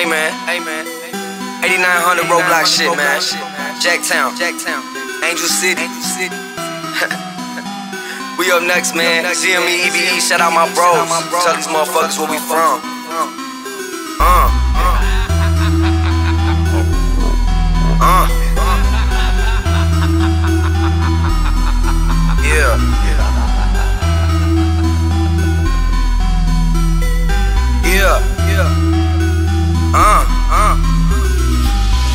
Hey man, hey man. 8900 Roblox shit, man. Jacktown, Jacktown. Angel City, Angel City. we up next, man. GME, EBE, shout out my bros. Tell these motherfuckers where we from. Uh. Uh. Yeah. Uh. Uh.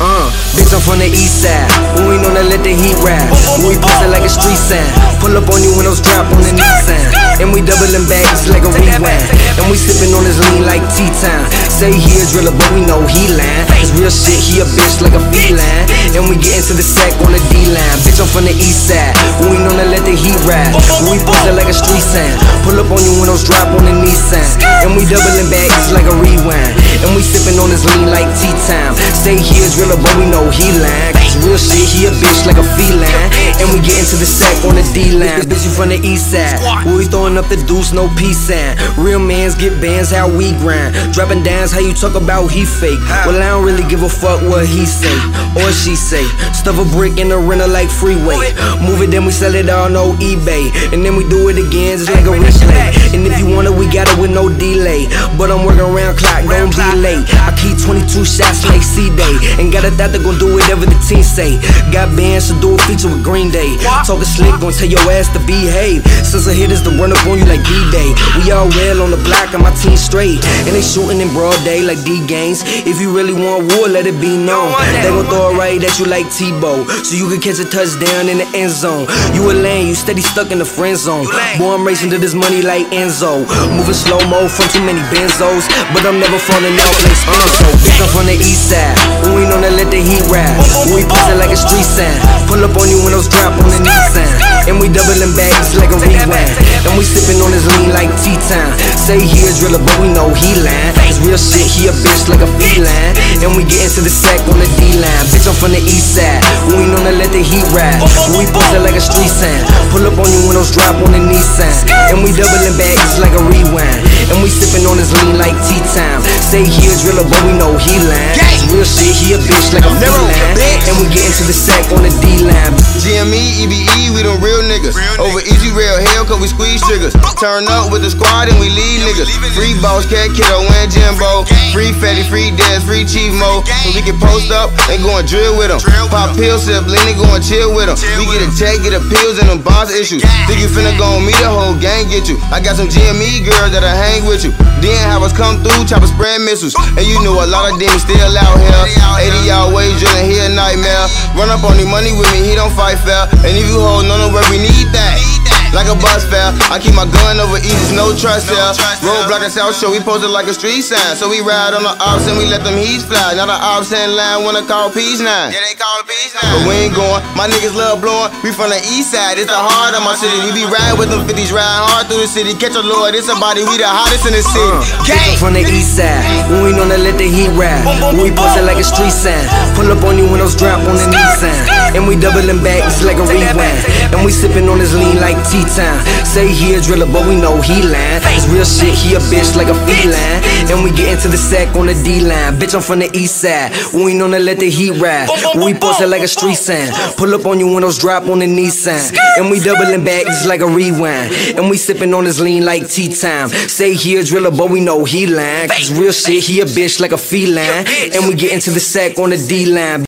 Uh, bitch, I'm from the east side. When we know to let the heat ride. When we bustin' like a street sign. Pull up on you when those drop on the Nissan. And we doubling bags like a rewind. And we sippin' on this lean like tea time. Say he a driller, but we know he lying. Cause real shit, he a bitch like a feline. And we get into the sack on the D line. Bitch, I'm from the east side. We know to let the heat ride. We bustin' like a street sign. Pull up on you when those drop on the Nissan. And we doubling bags like a rewind. And we sippin' on this lean like tea time. Say he a driller, but we know he lying. Real shit, he a bitch like a feline. And we get into the sack on the D line. This Bitch, you from the east side. Where we throwing up the deuce, no peace sign. Real mans get bands, how we grind. Dropping downs, how you talk about he fake. Well, I don't really give a fuck what he say or she say. Stuff a brick in the rental like freeway. Move it, then we sell it all, no eBay. And then we do it again, just like a replay. And if you want it, we got it with no delay. But I'm working around clock, don't be late. I keep 22 shots like C Day. And got a thought they gon' do whatever the team say. Got bands to do a feature with Green Day. Talking slick, gon' tell your ass to behave. Since I hit hitters to run up on you like D Day. We all real on the block and my team straight. And they shooting in broad day like D games. If you really want war, let it be known. They gon' throw it right at you like Tebow. So you can catch a touchdown in the end zone. You a lane, you steady stuck in the friend zone. Boy, I'm racing to this money like Enzo. Moving slow mo from too many benzos. But I'm never falling out like Spenzo. Bitch, I'm from the east side. When we know to let the heat ride. When we bustin' like a street sign. Pull up on you when those drop on the Nissan. And we doubling bags like a rewind. And we sippin' on his lean like tea time. Say he a driller, but we know he lying. Cause real shit, he a bitch like a feline. And we get into the sack on the D line. Bitch, I'm from the east side. We know to let the heat ride. We bustin' like a street sign. Pull up on you when those drop on the Nissan. And we doubling bags like a rewind. And we sippin' on his lean like tea time. Say he a driller, but we know he lying. Cause real shit, he a bitch like a feline. And we get into the sack on the D line. GME, EBE, we them real niggas. Over easy rail hell, cause we squeeze triggers. Turn up with the squad and we lead niggas. Free boss, cat, kiddo, and Jimbo. Free fatty, free dance, free chief mo. So we can post up and go and drill with them. Pop pills, sip, lean and go and chill with them. We get a check, get a pills and them boss issues. Think you finna go on me, the whole gang get you. I got some GME girls that'll hang with you. Then have us come through, chopper spread missiles. And you know a lot of demons still out here. 80 y'all ways drilling, he a nightmare. Run up on the money with me, he don't fight fair. And if you hold none of where we need that. Like a bus fare, I keep my gun over easy, no trust there. Roadblock and South Show, we posted like a street sign. So we ride on the ops and we let them heats fly. Now the ops in line wanna call peace nine. Yeah, they call peace nine. But we ain't going, my niggas love blowing. We from the east side, it's the heart of my city. We be riding with them 50s, riding hard through the city. Catch a lord, it's a body, we the hottest in the city. Uh, Bitch, I'm from the east side. When we know to let the heat ride. When we post it like a street sign. Pull up on you when those drop on the Nissan. And we doubling back, it's like a rewind. And we sippin' on this lean like tea time. Say he a driller, but we know he lying. It's real shit, he a bitch like a feline. And we get into the sack on the D line. Bitch, I'm from the east side. We know to let the heat ride. We post it like a street sign. Pull up on you when those drop on the Nissan. And we doubling back, just like a rewind. And we sippin' on his lean like tea time. Say he a driller, but we know he lying. Cause real shit, he a bitch like a feline. And we get into the sack on the D line.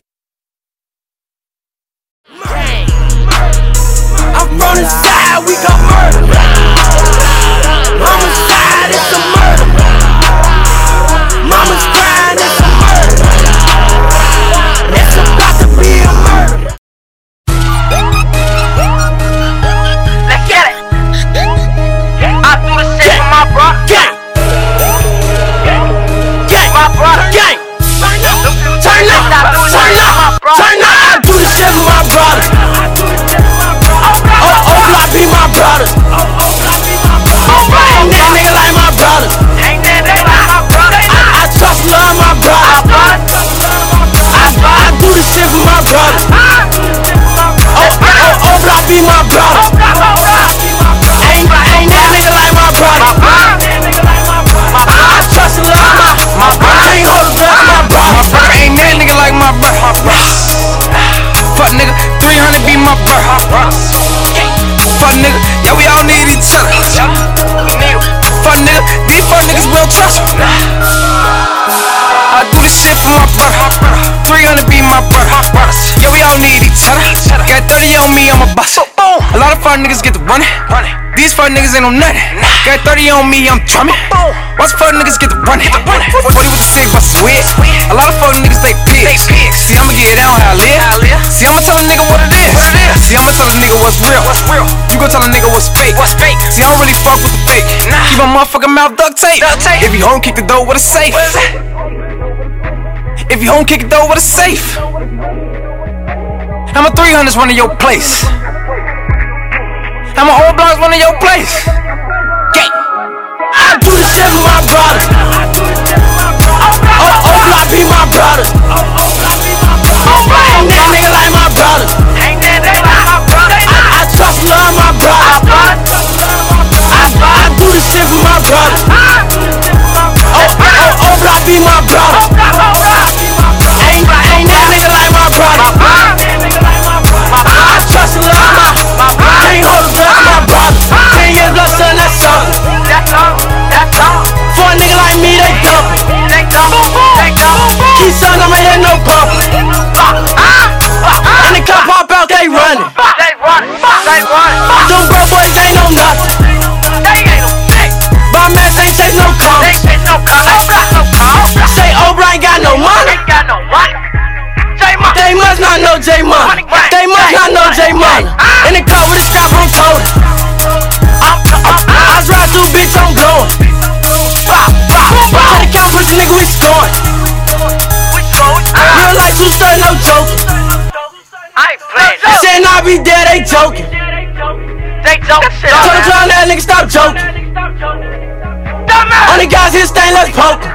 Me, I'm a bust. A lot of fuck niggas get to run it. running. These fuck niggas ain't on nothing. Got 30 on me, I'm drumming. Watch fuck niggas get to running. 40 with the six, a wig. A lot of fuck niggas, they pigs. See, I'ma get it out how I live. See, I'ma tell a nigga what it is. See, I'ma tell a nigga what's real. what's real. You gon' tell a nigga what's fake. What's fake. See, I don't really fuck with the fake. Keep my motherfucking mouth duct tape. If you home, kick the door with a safe. If you home, kick the door with a safe. I'm a 300s running your place. I'm a old blocks running your place. Gang. I do this shit for my brother. Oh, oh, oh block be my brother. Told clown that nigga stop joking. Only guys here staying, let's poke.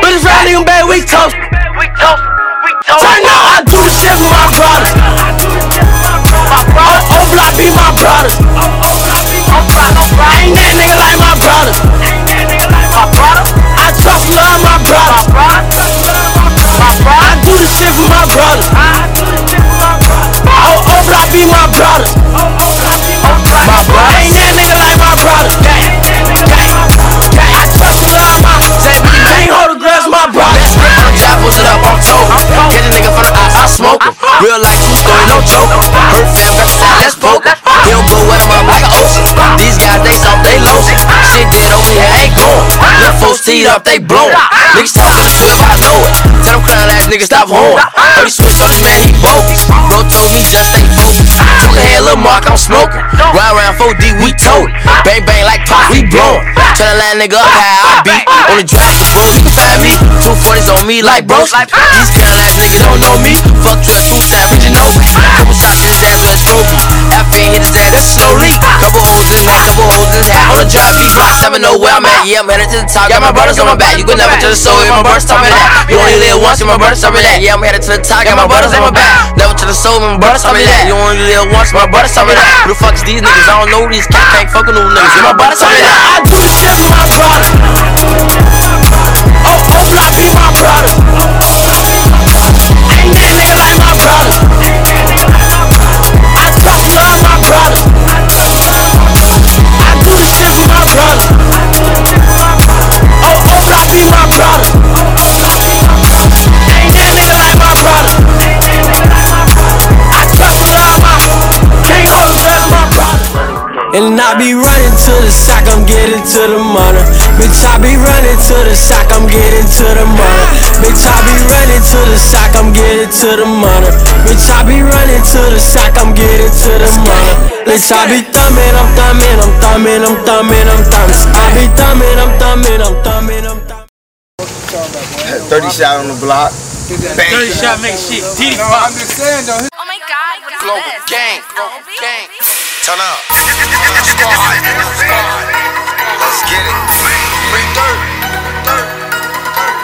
But it's round nigga bad, we toast. We toast. We toast. Turn up, I do shit for my brothers. Going. Little folks teed up, they blowing. Niggas talking swift, I know it. Tell them clown ass niggas stop. Heard he switched on this man, he bogus. Bro told me just stay focused. Took a head, little mark, I'm smoking. Ride around 4D, we tote. Bang bang like pop, we blowing. That line nigga up how I beat. On the drive, bro, he can find me. Two forties on me like bros. These of ass niggas don't know me. Fuck 12 two time, bitch, you know. Couple shots in his ass, let's trophy. After hit his ass, that's slowly. Couple holes in neck, couple holes in his hat. On the drive, P block seven, know where I'm at. Yeah, I'm headed to the top. Got my brothers on my back. You can never the soul. Yeah, my brothers tell me that. You only live once, and my brothers tell me that. Yeah, I'm headed to the top. Got my brothers on my back. Never to the soul, my brothers tell me that. You only live once, my brothers tell me that. Who the fuck is these niggas? I don't know these. Can't fuck with no niggas. My brothers tell me that. I do shit for my brothers. Bitch, I be running to the sock, I'm getting to the money. Bitch, I be running to the sock, I'm getting to the money. Bitch, I be running to the sock, I'm getting to the money. Bitch, I be thumbing, I'm thumbing, I'm thumbing, I'm thumbing, I'm thumbing. I be thumbing, I'm thumbing, I'm thumbing, I'm thumbing. 30 shot on the block. Bang. 30 shot make shit. TD No, I'm just saying though. Oh my god, what is Global this? gang, Global gang. Turn up. Squad. Let's get it. Free dirt. Dirt.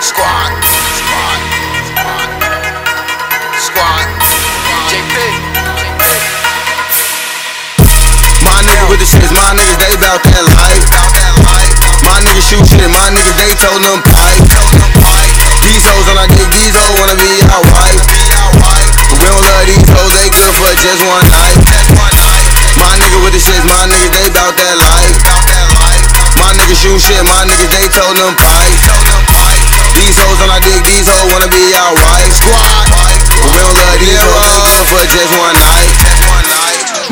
Squad. Squad. Squad. JP. My niggas with the shits, my niggas, they bout that life. My niggas shoot shit, my niggas, they told them pipe. These hoes on our dick, these hoes wanna be our wife. But we don't love these hoes, they good for just one night. My nigga with the shits, my niggas, they bout that life. Shoot shit, my niggas, they told them pipe. These hoes on our dick, these hoes wanna be our wife. Squad. But we don't love these hoes, for just one night.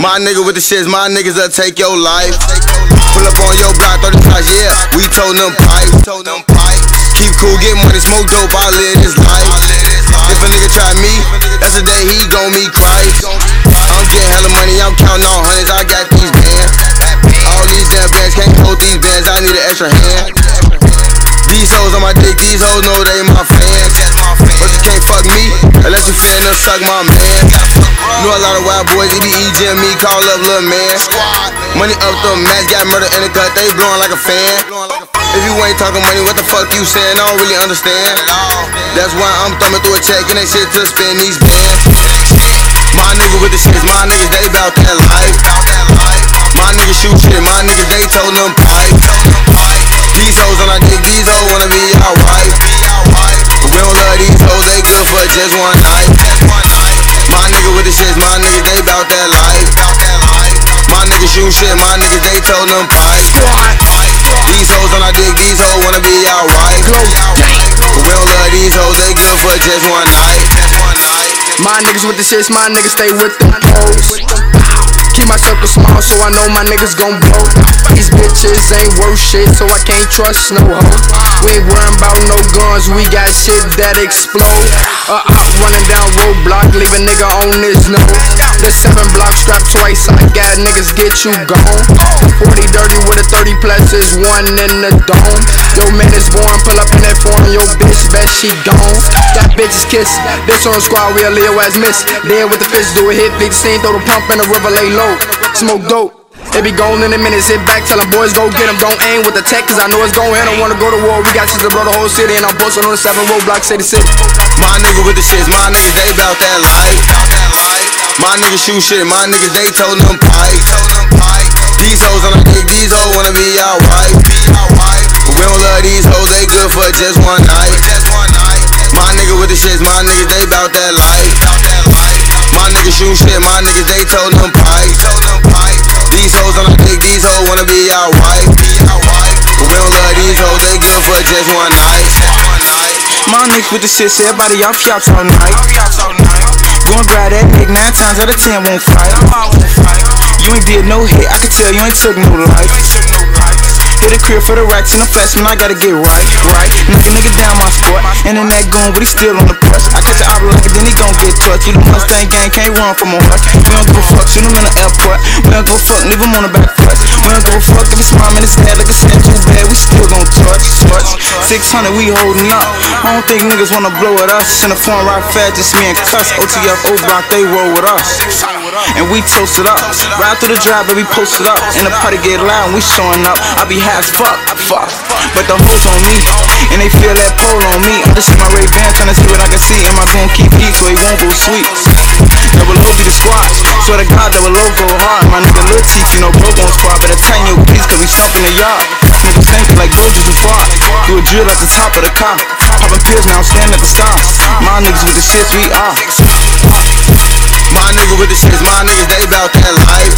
My nigga with the shits, my niggas will take your life. Pull up on your block, 30 shots, yeah, we told them pipe. Keep cool, get money, smoke dope, I live this life. If a nigga try me, that's the day he gon' meet Christ. I'm getting hella money, I'm counting on hundreds, I got these bands. These damn bands can't hold these bands, I need an extra hand. These hoes on my dick, these hoes know they my fans. But you can't fuck me unless you finna suck my man. Know a lot of wild boys, EDE, Jimmy, call up little man. Money up the match, got murder in the cut, they blowing like a fan. If you ain't talking money, what the fuck you saying? I don't really understand. That's why I'm thumbing through a check and they shit to spin these bands. My nigga with the shits, my niggas, they bout that life. My niggas shoot shit, my niggas, they told them pipe. These hoes on our dick, these hoes wanna be our wife. But we don't love these hoes, they good for just one night. My nigga with the shits, my niggas, they bout that life. My niggas shoot shit, my niggas, they told them pipe. These hoes on our dick, these hoes wanna be our wife. But we don't love these hoes, they good for just one night. My niggas with the shits, my niggas stay with the hoes. Keep my circle small so I know my niggas gon' blow. These bitches ain't worth shit, so I can't trust no hoe. We ain't worrying about no guns, we got shit that explode. Uh, I'm running down roadblock, leave a nigga on his nose. The seven block strapped twice, I got niggas get you gone. 40 dirty with a 30 plus is one in the dome. Yo, man is born, pull up in that foreign, yo bitch, bet she gone. That bitch is kiss. This on the squad, we a Leo as miss. Dead with the fish, do a hit, big scene, throw the pump in the river, lay low. Smoke dope. It be gone in a minute, sit back, tell them boys go get 'em. Don't aim with the tech, cause I know it's gon' hit. I wanna go to war, we got shit to blow the whole city, and I'm posted on the seven roadblock, city city. My nigga with the shits, my niggas, they bout that life. My niggas shoot shit, my niggas, they told them pipe. These hoes on the dick, these hoes wanna be our wife. But we don't love these hoes, they good for just one night. My nigga with the shits, my niggas, they bout that life. My niggas shoot shit, my niggas, they told them pipe. These hoes on the dick, these hoes wanna be our wife. But we don't love these hoes, they good for just one night. My niggas with the shit, say everybody off shops all night. Going grab that nigga nine times out of ten won't fight. You ain't did no hit, I can tell you ain't took no life. Hit a crib for the racks and the flesh, man, I gotta get right, right. Knock a nigga down my spot, and then that gun, but he still on the press. I catch an opera like it, then he gon' get touched. You the Mustang gang, can't run from a horse. We don't give a fuck, shoot him in the airport. We don't a fuck, leave him on the back foot. We don't a fuck if it's mom in his head, like a snap too bad, we still gon' touch, touch. 600, we holding up. I don't think niggas wanna blow at us. In the front right fast, just me and cuss. OTF, O block, they roll with us. And we toast it up. Ride through the drive, and we post it up. And the party get loud, and we showing up. I be high as fuck, fuck. But the hoes on me, and they feel that pole on me. I'm just in my Ray Ban, trying to see what I can see. Am I gonna keep heat so he won't go sweet? Double O be the squats. Swear to God, double O go hard. My nigga Lil Teach, you know, bro gon' spot. Better tighten your please, cause we stomping the yard. Nigga sink like and far. Do a drill at the top of the car. Popping pills now, stand at the stars. My niggas with the shits, we are. My nigga with the shits, my niggas, they bout that life.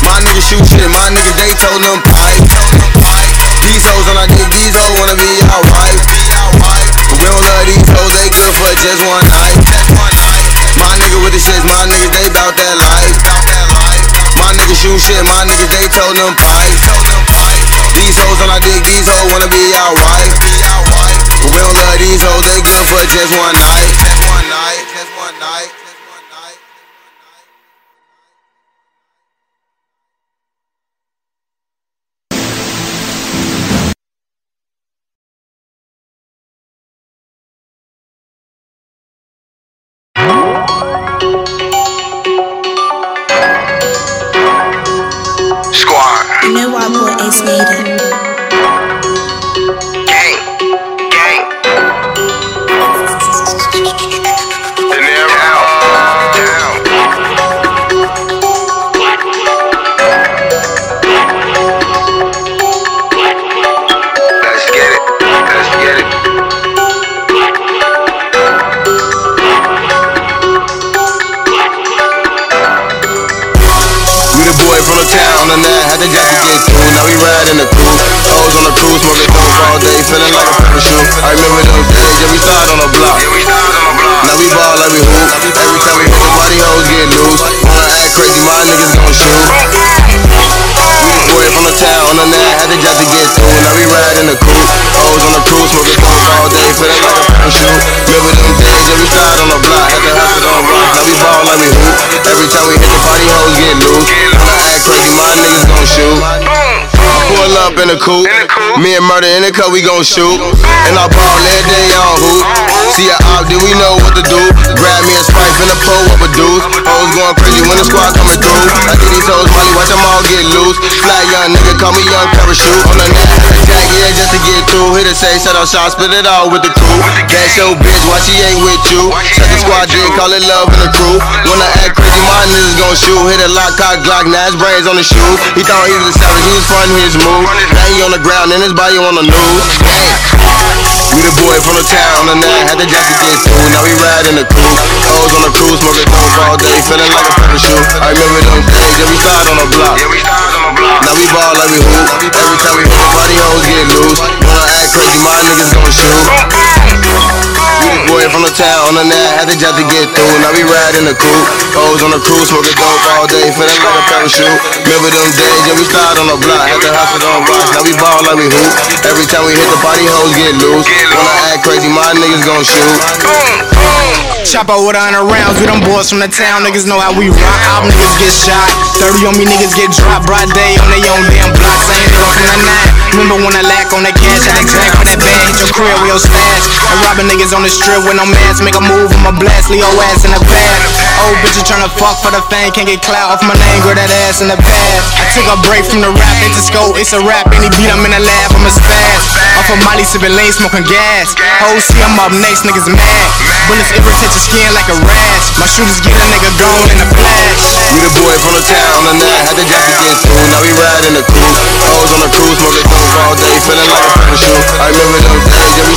My niggas shoot shit, my niggas, they told them pipe. These hoes on our dick, these hoes wanna be our wife. But we don't love these hoes, they good for just one night. My nigga with the shits, my niggas, they bout that life. My niggas shoot shit, my niggas, they told them pipe. These hoes on our dick, these hoes wanna be our wife. But we don't love these hoes, they good for just one night. Just one night, in the coupe. Me and murder in the cup, we gon' shoot. And I ball every day on hoop. See a then we know what to do. Grab me a sprite, finna pull up a deuce. Hoes going crazy when the squad coming through. I get these hoes money, watch them all get loose. Fly young nigga, call me young parachute. On the net, jack, yeah, just to get through. Hit a say, set up shot, split it all with the crew. That's your bitch, why she ain't with you? Set the squad, then call it love in the crew. When I act crazy, my niggas gon' shoot. Hit a lock, cock, glock, now brains on the shoes. He thought he was a savage, he was frontin' his move. Now he on the ground and his body on the news. We the boy from the town, and I had the jacket get through. Now we ride in the coupe. Hoes on the cruise, smoking dope all day, feeling like a parachute. I remember them days, yeah, we slide on the block. Now we ball like we hoop. Every time we the party, hoes get loose. When I act crazy, my niggas gon' shoot. The boy from the town, and I had the to get through. Now we ride in the coupe. Hoes on the cruise, smoking dope all day, feeling like a parachute. Remember them days, yeah, we slide on the block. Had to hustle on rocks. Now we ball like we hoop. Every time we hit the party, hoes get loose. When I act crazy, my niggas gon' shoot. Chop out with a hundred rounds, we them boys from the town, niggas know how we rock. Op niggas get shot, 30 on me, niggas get dropped. Broad day on they own damn blocks, I ain't from the night. Remember when I lack on that cash, I exact for that bag, hit your crib with your stash. And robbing niggas on the strip with no mask, make a move, I'ma blast, Leo ass in the past. Old bitches tryna fuck for the fame, can't get clout off my name, girl that ass in the past. I took a break from the rap, into scope, it's a rap, any beat I'm in the lab, I'm a spaz. Off of Molly, sipping lean, smoking gas. Hoes see I'm up next, niggas mad. Bullets irritate your skin like a rash. My shooters get a nigga gone in a flash. We the boy from the town, and I had the jacket get through. Now we ride in the coupe. Hoes on the cruise, smoking dope all day, feeling like a parachute. I remember them days, yeah,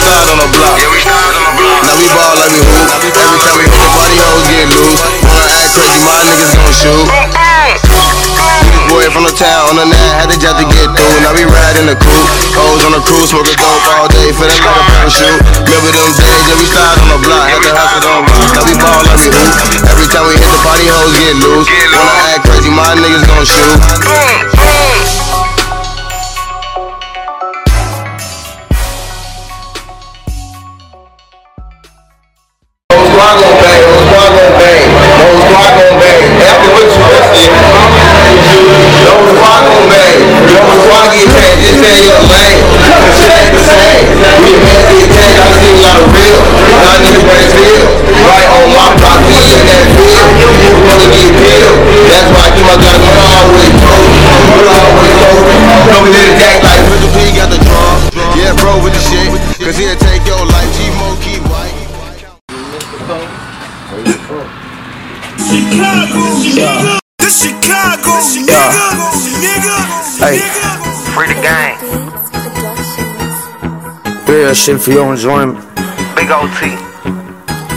ride in the coupe. Hoes on the cruise, smoking dope all day, feeling like a parachute. Remember them days, yeah, we slide on the block. Had to hustle on rock. Now we ball like we hoop. Every time we hit the party, hoes get loose. When I act crazy, my niggas gon' shoot. Whole Real shit for your enjoyment. Big OT.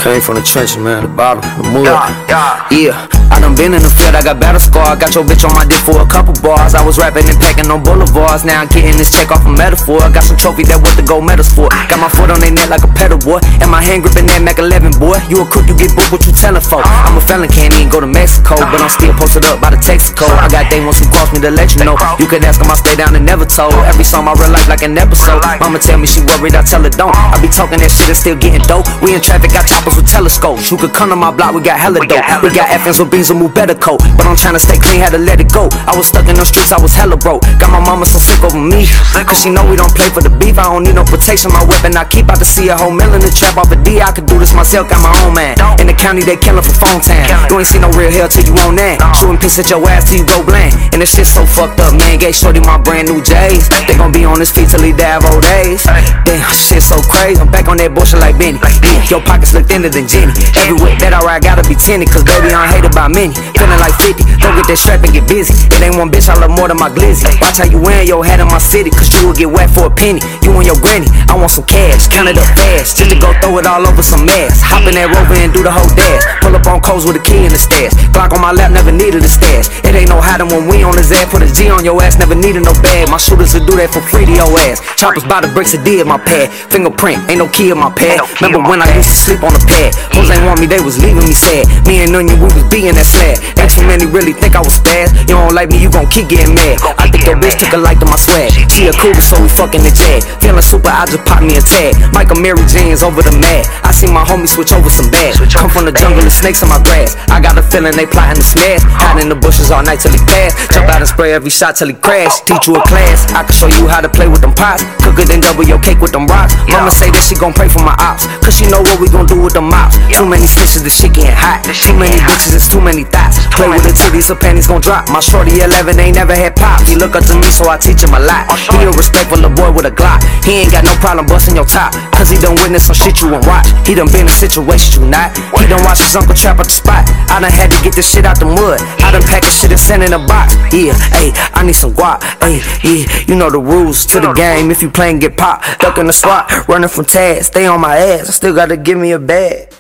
Came from the trenches, man, the bottom, the mud. Yeah, yeah. Yeah, I done been in the field, I got battle scar. Got your bitch on my dick for a couple bars. I was rapping and packing on boulevards. Now I'm getting this check off a metaphor. Got some trophy that what the gold medals for. Got my foot on their neck like a pedal boy. And my hand gripping that Mac 11 boy. You a crook, you get booked, what you tellin' for? I'm a felon, can't even go to Mexico. But I'm still posted up by the Texaco. I got day ones who cross me to let you know. You could ask them, I stay down and never told. Every song I real life like an episode. Mama tell me she worried, I tell her don't. I be talking that shit and still getting dope. We in traffic, got choppers with telescopes. You could come to my block, we got hella dope. We got FNs with beans and move better coat. But I'm tryna stay clean, had to let it go. I was stuck in the streets, I was hella broke. Got my mama so sick over me. Cause she know we don't play for the beef. I don't need no protection. My weapon I keep out to see a whole mill in the trap off a D. I could do this myself, got my own man. In the county, they killin' for phone time. You ain't see no real hell till you on that. Shooting piss at your ass till you go blind. And this shit so fucked up, man. Gay shorty my brand new J's. They gon' be on his feet till he die of old age. Damn, shit so crazy. I'm back on that bullshit like Benny. Your pockets look thinner than Jenny. Everywhere that I ride, gotta be tinted. Cause baby, I'm hated by many. Feeling like 50. Go get that strap and get busy. It ain't one bitch I love more than my glizzy. Watch how you wearing your hat in my city. Cause you will get wet for a penny. You and your granny. I want some cash. Count it up fast. Just to go throw it all over some ass. Hop in that rover and do the whole dash. Pull up on coast with a key in the stash. Glock on my lap, never needed a stash. It ain't no hiding when we on his ass. Put a G on your ass, never needed no bag. My shooters will do that for free to your ass. Choppers by the bricks, it did my pad. Fingerprint, ain't no key in my pad. Remember when I used to sleep on the pad? Hoes ain't want me, they was leaving me sad. Me and Onion, we was being that slab. Ain't too many really think I was fast. You don't like me, you gon' keep getting mad. I think your bitch took a like to my swag. She a cougar, so we fucking the jag. Feeling super, I just pop me a tag. Michael Mary Jane's over the mat. I see my homie switch over some bags. Come from the jungle, the snakes in my grass. I got a feeling they plotting to smash. Hide in the bushes all night till he pass. Jump out and spray every shot till he crash. Teach you a class. I can show you how to play with them pots. Cook it and double your cake with them rocks. Mama say that she gon' pray for my ops. Cause she know what we gon' do with them mops. Too many snitches, the shit getting hot. Too many bitches, it's too many thoughts. Play with the titties, her panties gon' drop. My shorty 11 ain't never had pop. He look up to me, so I teach him a lot. He a respectful little boy with a Glock. He ain't got no problem busting your top. Cause he done witness some shit you won't watch. He done been in situations you not. He done watched his uncle trap at the spot. I done had to get this shit out the mud. I done packed this shit and sent in a box. Yeah, ayy, I need some guap. Ayy, yeah, you know the rules to the game. If you playin', get popped. Duck in the swat, running from tags. Stay on my ass. I still gotta give me a bag.